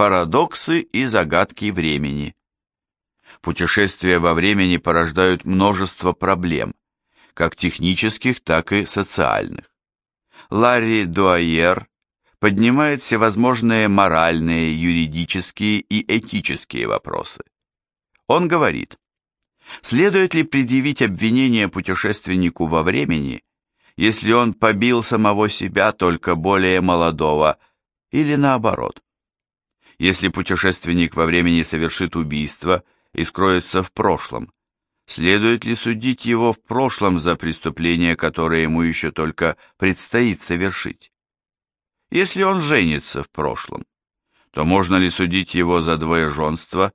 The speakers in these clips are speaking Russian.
Парадоксы и загадки времени. Путешествия во времени порождают множество проблем, как технических, так и социальных. Ларри Дуайер поднимает всевозможные моральные, юридические и этические вопросы. Он говорит, следует ли предъявить обвинение путешественнику во времени, если он побил самого себя только более молодого, или наоборот. Если путешественник во времени совершит убийство и скроется в прошлом, следует ли судить его в прошлом за преступление, которое ему еще только предстоит совершить? Если он женится в прошлом, то можно ли судить его за двоеженство,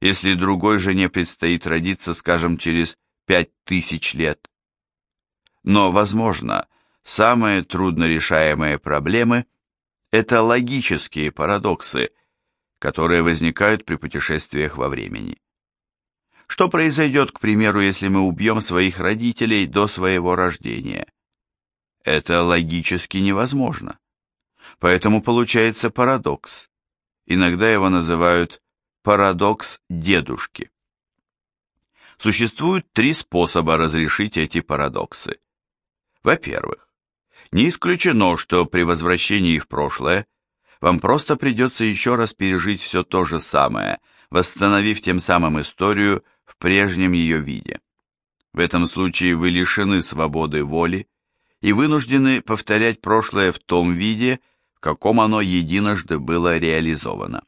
если другой жене предстоит родиться, скажем, через пять тысяч лет? Но, возможно, самые труднорешаемые проблемы – это логические парадоксы, которые возникают при путешествиях во времени. Что произойдет, к примеру, если мы убьем своих родителей до своего рождения? Это логически невозможно. Поэтому получается парадокс. Иногда его называют парадокс дедушки. Существует три способа разрешить эти парадоксы. Во-первых, не исключено, что при возвращении в прошлое вам просто придется еще раз пережить все то же самое, восстановив тем самым историю в прежнем ее виде. В этом случае вы лишены свободы воли и вынуждены повторять прошлое в том виде, в каком оно единожды было реализовано.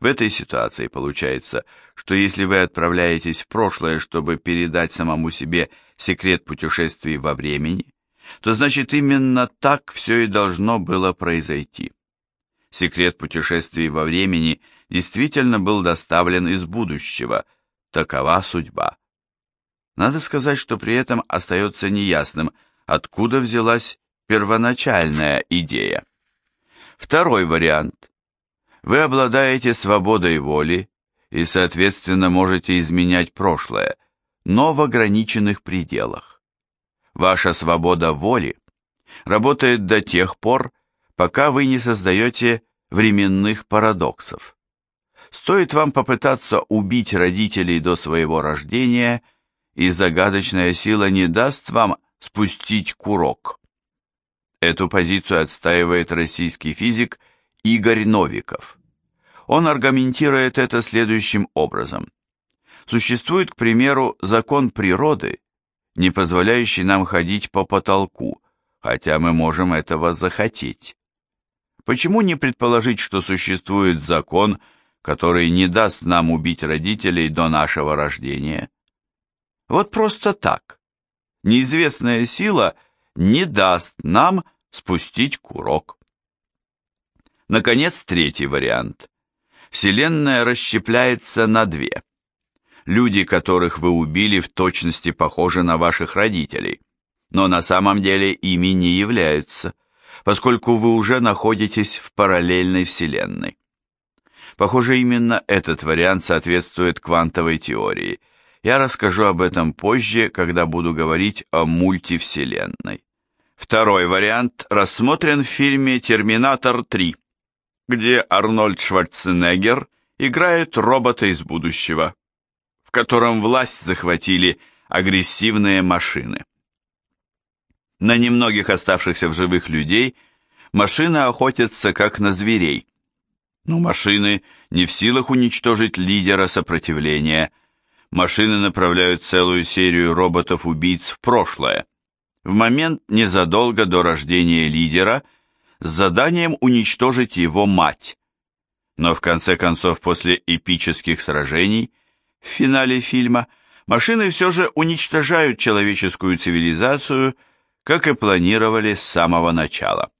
В этой ситуации получается, что если вы отправляетесь в прошлое, чтобы передать самому себе секрет путешествий во времени, то значит именно так все и должно было произойти. Секрет путешествий во времени действительно был доставлен из будущего, такова судьба. Надо сказать, что при этом остается неясным, откуда взялась первоначальная идея. Второй вариант. Вы обладаете свободой воли и, соответственно, можете изменять прошлое, но в ограниченных пределах. Ваша свобода воли работает до тех пор, пока вы не создаете временных парадоксов. Стоит вам попытаться убить родителей до своего рождения, и загадочная сила не даст вам спустить курок. Эту позицию отстаивает российский физик Игорь Новиков. Он аргументирует это следующим образом. Существует, к примеру, закон природы, не позволяющий нам ходить по потолку, хотя мы можем этого захотеть. Почему не предположить, что существует закон, который не даст нам убить родителей до нашего рождения? Вот просто так. Неизвестная сила не даст нам спустить курок. Наконец, третий вариант. Вселенная расщепляется на две. Люди, которых вы убили, в точности похожи на ваших родителей, но на самом деле ими не являются, поскольку вы уже находитесь в параллельной Вселенной. Похоже, именно этот вариант соответствует квантовой теории. Я расскажу об этом позже, когда буду говорить о мультивселенной. Второй вариант рассмотрен в фильме «Терминатор 3», где Арнольд Шварценеггер играет робота из будущего, в котором власть захватили агрессивные машины. На немногих оставшихся в живых людей машины охотятся как на зверей. Но машины не в силах уничтожить лидера сопротивления. Машины направляют целую серию роботов-убийц в прошлое в момент незадолго до рождения лидера с заданием уничтожить его мать. Но в конце концов, после эпических сражений, в финале фильма, машины все же уничтожают человеческую цивилизацию, как и планировали с самого начала.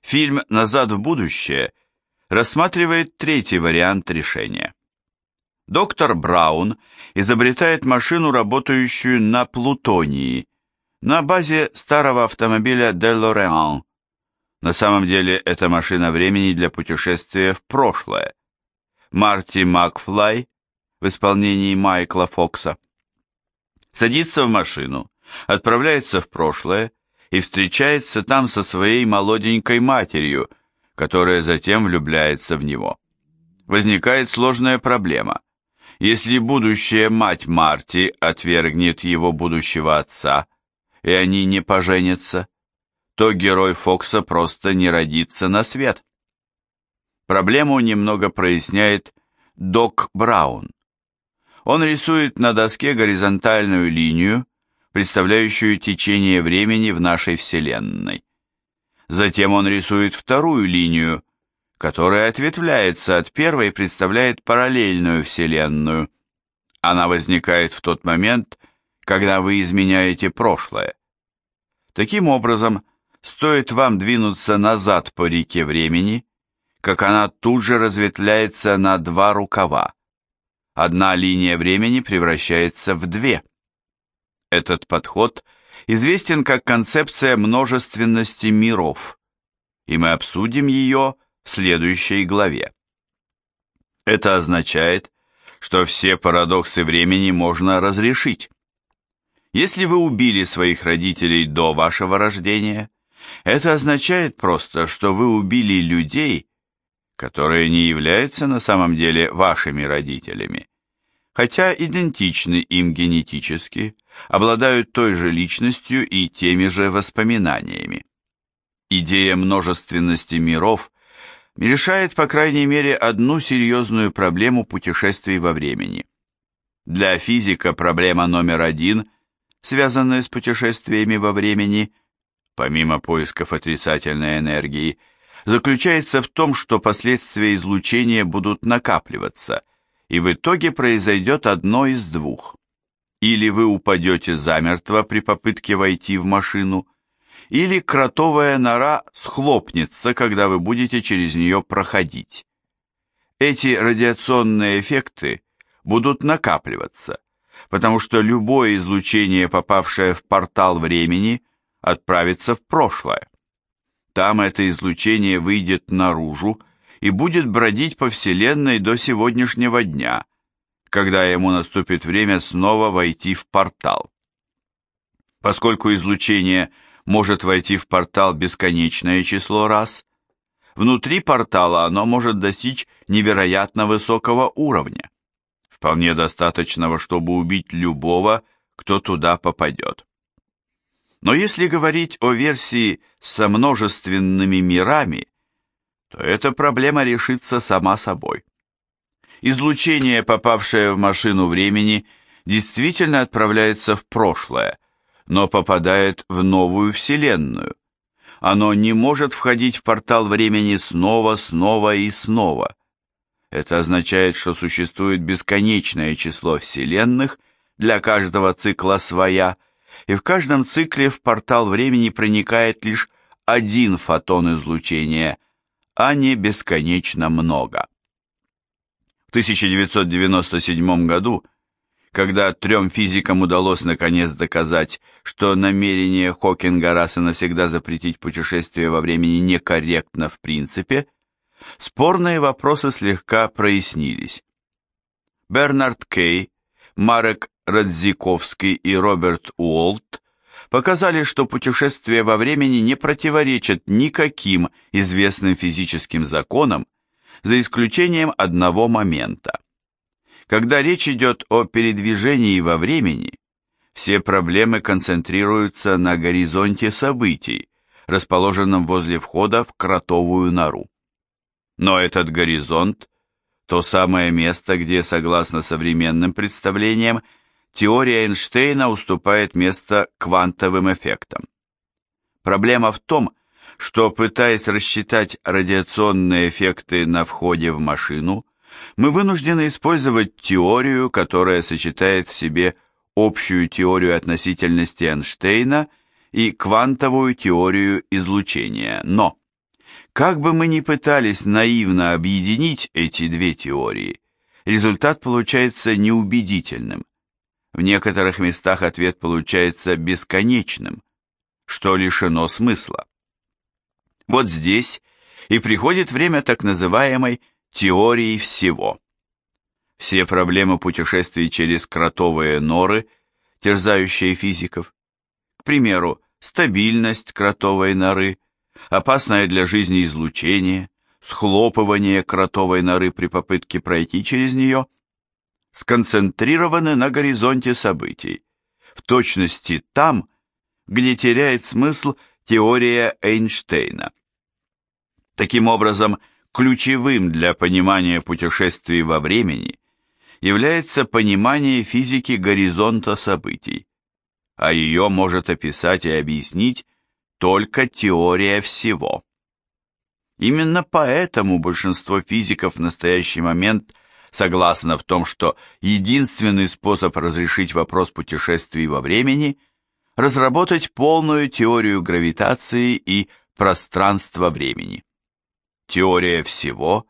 Фильм «Назад в будущее» рассматривает третий вариант решения. Доктор Браун изобретает машину, работающую на плутонии, на базе старого автомобиля DeLorean. На самом деле это машина времени для путешествия в прошлое. Марти Макфлай в исполнении Майкла Фокса садится в машину, отправляется в прошлое и встречается там со своей молоденькой матерью, которая затем влюбляется в него. Возникает сложная проблема. Если будущая мать Марти отвергнет его будущего отца, и они не поженятся, то герой Фокса просто не родится на свет. Проблему немного проясняет Док Браун. Он рисует на доске горизонтальную линию, представляющую течение времени в нашей Вселенной. Затем он рисует вторую линию, которая ответвляется от первой и представляет параллельную Вселенную. Она возникает в тот момент, когда вы изменяете прошлое. Таким образом, стоит вам двинуться назад по реке времени, как она тут же разветвляется на два рукава. Одна линия времени превращается в две. Этот подход известен как концепция множественности миров, и мы обсудим ее в следующей главе. Это означает, что все парадоксы времени можно разрешить. Если вы убили своих родителей до вашего рождения, это означает просто, что вы убили людей, которые не являются на самом деле вашими родителями, хотя идентичны им генетически, обладают той же личностью и теми же воспоминаниями. Идея множественности миров решает, по крайней мере, одну серьезную проблему путешествий во времени. Для физика проблема номер один, связанная с путешествиями во времени, помимо поисков отрицательной энергии – заключается в том, что последствия излучения будут накапливаться, и в итоге произойдет одно из двух. Или вы упадете замертво при попытке войти в машину, или кротовая нора схлопнется, когда вы будете через нее проходить. Эти радиационные эффекты будут накапливаться, потому что любое излучение, попавшее в портал времени, отправится в прошлое. Там это излучение выйдет наружу и будет бродить по Вселенной до сегодняшнего дня, когда ему наступит время снова войти в портал. Поскольку излучение может войти в портал бесконечное число раз, внутри портала оно может достичь невероятно высокого уровня, вполне достаточного, чтобы убить любого, кто туда попадет. Но если говорить о версии со множественными мирами, то эта проблема решится сама собой. Излучение, попавшее в машину времени, действительно отправляется в прошлое, но попадает в новую вселенную. Оно не может входить в портал времени снова, снова и снова. Это означает, что существует бесконечное число вселенных, для каждого цикла своя – и в каждом цикле в портал времени проникает лишь один фотон излучения, а не бесконечно много. В 1997 году, когда трем физикам удалось наконец доказать, что намерение Хокинга раз и навсегда запретить путешествие во времени некорректно в принципе, спорные вопросы слегка прояснились. Бернард Кей, Марек Радзиковский и Роберт Уолт показали, что путешествия во времени не противоречат никаким известным физическим законам, за исключением одного момента. Когда речь идет о передвижении во времени, все проблемы концентрируются на горизонте событий, расположенном возле входа в кротовую нору. Но этот горизонт – то самое место, где, согласно современным представлениям, теория Эйнштейна уступает место квантовым эффектам. Проблема в том, что, пытаясь рассчитать радиационные эффекты на входе в машину, мы вынуждены использовать теорию, которая сочетает в себе общую теорию относительности Эйнштейна и квантовую теорию излучения. Но, как бы мы ни пытались наивно объединить эти две теории, результат получается неубедительным. В некоторых местах ответ получается бесконечным, что лишено смысла. Вот здесь и приходит время так называемой теории всего. Все проблемы путешествий через кротовые норы, терзающие физиков, к примеру, стабильность кротовой норы, опасное для жизни излучение, схлопывание кротовой норы при попытке пройти через нее, сконцентрированы на горизонте событий, в точности там, где теряет смысл теория Эйнштейна. Таким образом, ключевым для понимания путешествий во времени является понимание физики горизонта событий, а ее может описать и объяснить только теория всего. Именно поэтому большинство физиков в настоящий момент согласно в том, что единственный способ разрешить вопрос путешествий во времени – разработать полную теорию гравитации и пространства-времени. Теория всего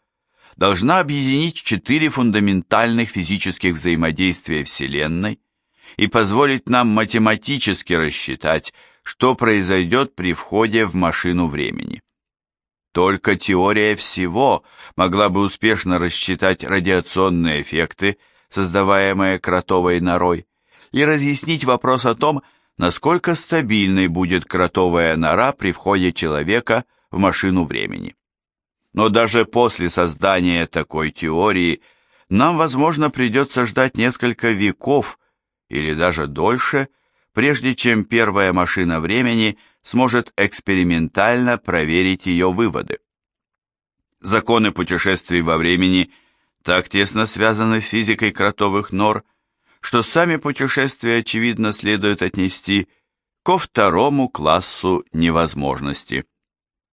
должна объединить четыре фундаментальных физических взаимодействия Вселенной и позволить нам математически рассчитать, что произойдет при входе в машину времени. Только теория всего могла бы успешно рассчитать радиационные эффекты, создаваемые кротовой норой, и разъяснить вопрос о том, насколько стабильной будет кротовая нора при входе человека в машину времени. Но даже после создания такой теории нам, возможно, придется ждать несколько веков или даже дольше, прежде чем первая машина времени – сможет экспериментально проверить ее выводы. Законы путешествий во времени так тесно связаны с физикой кротовых нор, что сами путешествия, очевидно, следует отнести ко второму классу невозможности.